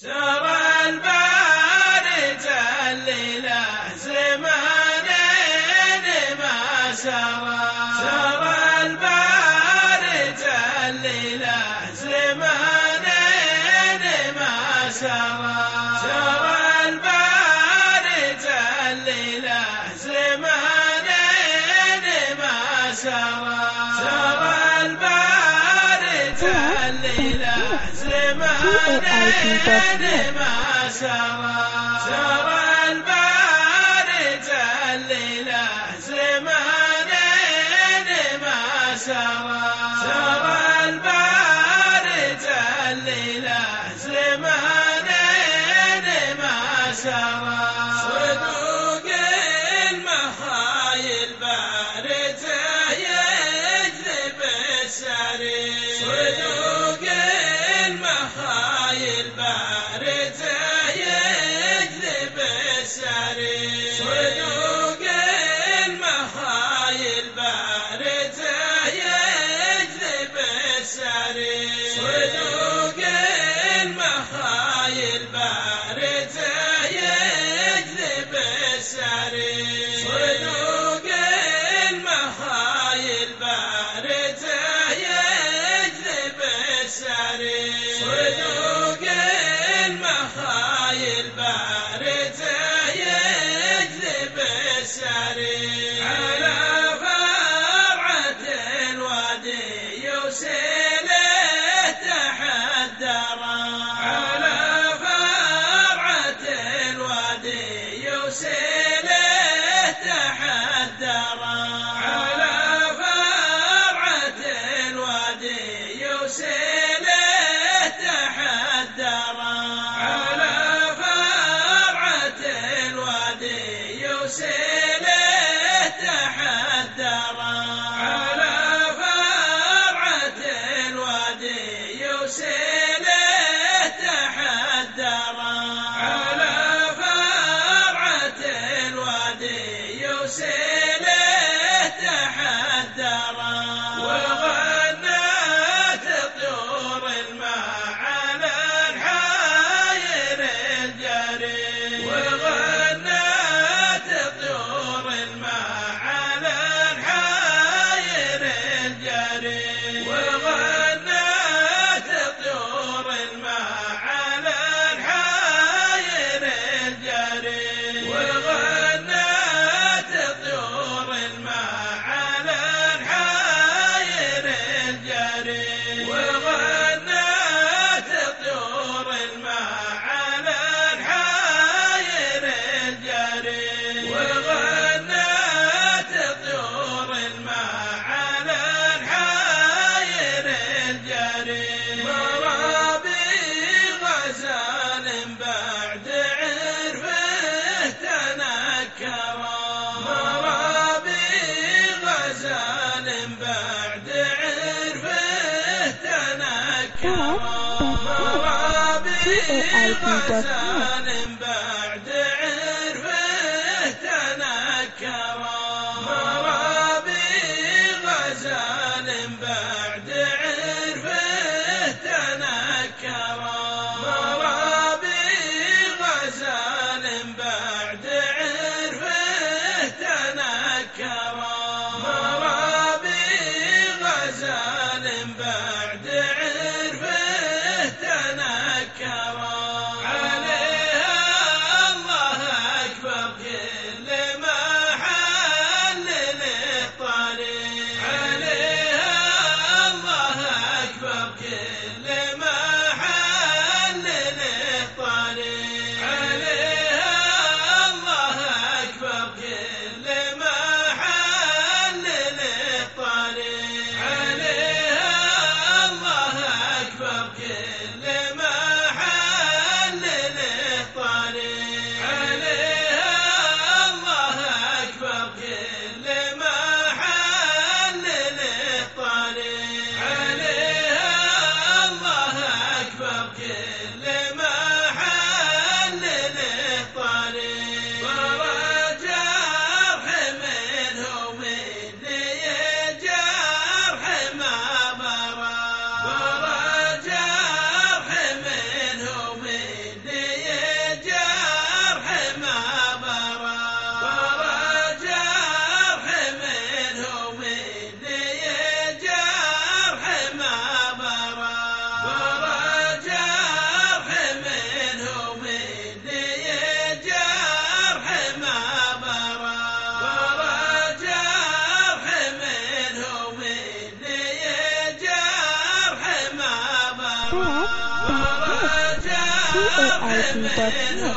سر البارد الليلة زمان ما ما سرى. زماننا ما ما سرى Hare PAIP.net.